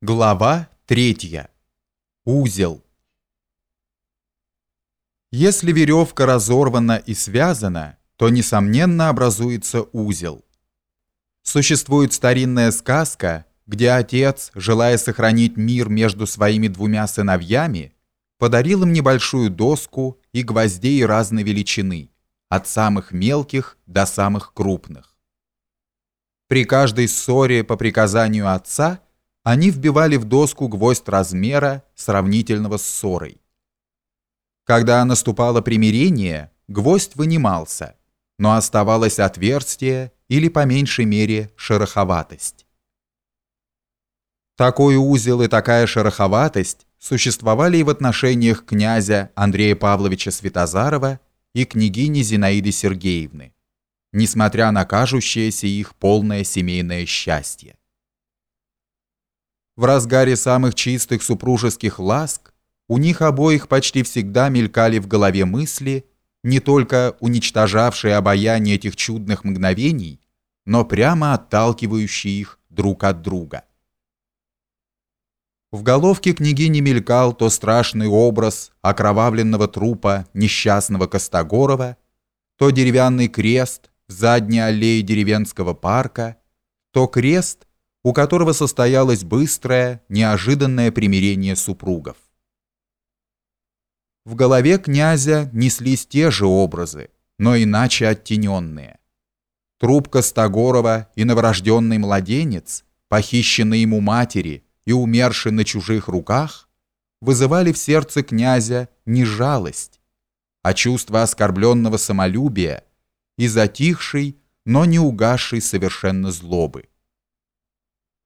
Глава 3. Узел. Если веревка разорвана и связана, то, несомненно, образуется узел. Существует старинная сказка, где отец, желая сохранить мир между своими двумя сыновьями, подарил им небольшую доску и гвоздей разной величины, от самых мелких до самых крупных. При каждой ссоре по приказанию отца – они вбивали в доску гвоздь размера, сравнительного с ссорой. Когда наступало примирение, гвоздь вынимался, но оставалось отверстие или, по меньшей мере, шероховатость. Такой узел и такая шероховатость существовали и в отношениях князя Андрея Павловича Святозарова и княгини Зинаиды Сергеевны, несмотря на кажущееся их полное семейное счастье. В разгаре самых чистых супружеских ласк у них обоих почти всегда мелькали в голове мысли, не только уничтожавшие обаяние этих чудных мгновений, но прямо отталкивающие их друг от друга. В головке княгини мелькал то страшный образ окровавленного трупа несчастного Костогорова, то деревянный крест в задней аллее деревенского парка, то крест, у которого состоялось быстрое, неожиданное примирение супругов. В голове князя неслись те же образы, но иначе оттененные. Трубка Стагорова и новорожденный младенец, похищенный ему матери и умерший на чужих руках, вызывали в сердце князя не жалость, а чувство оскорбленного самолюбия и затихшей, но не угасшей совершенно злобы.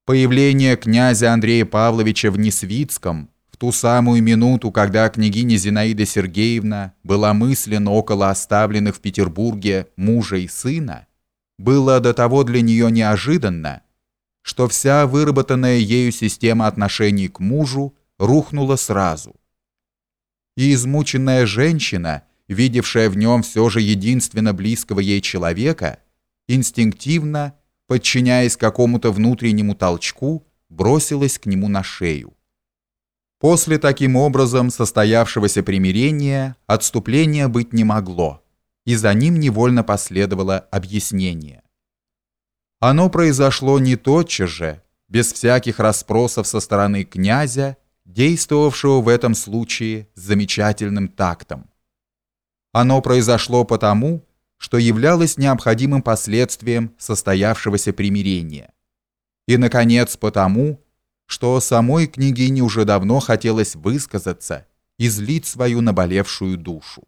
Появление князя Андрея Павловича в Несвицком в ту самую минуту, когда княгиня Зинаида Сергеевна была мысленно около оставленных в Петербурге мужа и сына, было до того для нее неожиданно, что вся выработанная ею система отношений к мужу рухнула сразу. И измученная женщина, видевшая в нем все же единственно близкого ей человека, инстинктивно подчиняясь какому-то внутреннему толчку, бросилась к нему на шею. После таким образом состоявшегося примирения отступления быть не могло, и за ним невольно последовало объяснение. Оно произошло не тотчас же, без всяких расспросов со стороны князя, действовавшего в этом случае с замечательным тактом. Оно произошло потому, что являлось необходимым последствием состоявшегося примирения. И, наконец, потому, что самой княгине уже давно хотелось высказаться, излить свою наболевшую душу.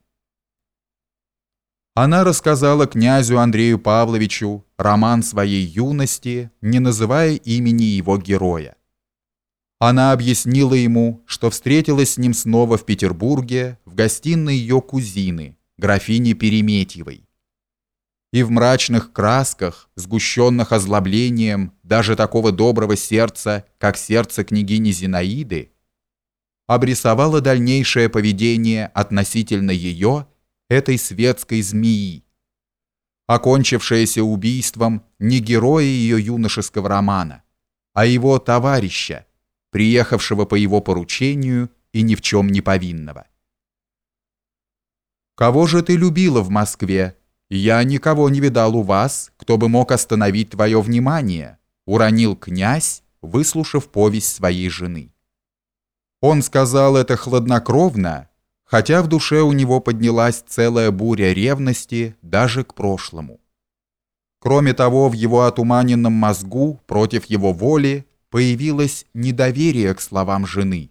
Она рассказала князю Андрею Павловичу роман своей юности, не называя имени его героя. Она объяснила ему, что встретилась с ним снова в Петербурге в гостиной ее кузины, графини Переметьевой, и в мрачных красках, сгущенных озлоблением даже такого доброго сердца, как сердце княгини Зинаиды, обрисовала дальнейшее поведение относительно ее, этой светской змеи, окончившееся убийством не героя ее юношеского романа, а его товарища, приехавшего по его поручению и ни в чем не повинного. «Кого же ты любила в Москве?» «Я никого не видал у вас, кто бы мог остановить твое внимание», уронил князь, выслушав повесть своей жены. Он сказал это хладнокровно, хотя в душе у него поднялась целая буря ревности даже к прошлому. Кроме того, в его отуманенном мозгу против его воли появилось недоверие к словам жены,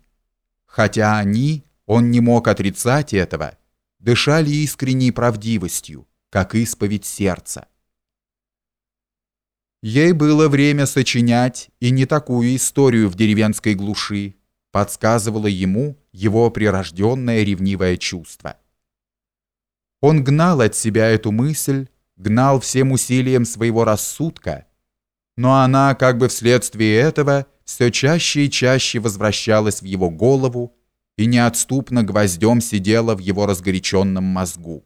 хотя они, он не мог отрицать этого, дышали искренней правдивостью, как исповедь сердца. Ей было время сочинять и не такую историю в деревенской глуши, подсказывало ему его прирожденное ревнивое чувство. Он гнал от себя эту мысль, гнал всем усилием своего рассудка, но она, как бы вследствие этого, все чаще и чаще возвращалась в его голову и неотступно гвоздем сидела в его разгоряченном мозгу.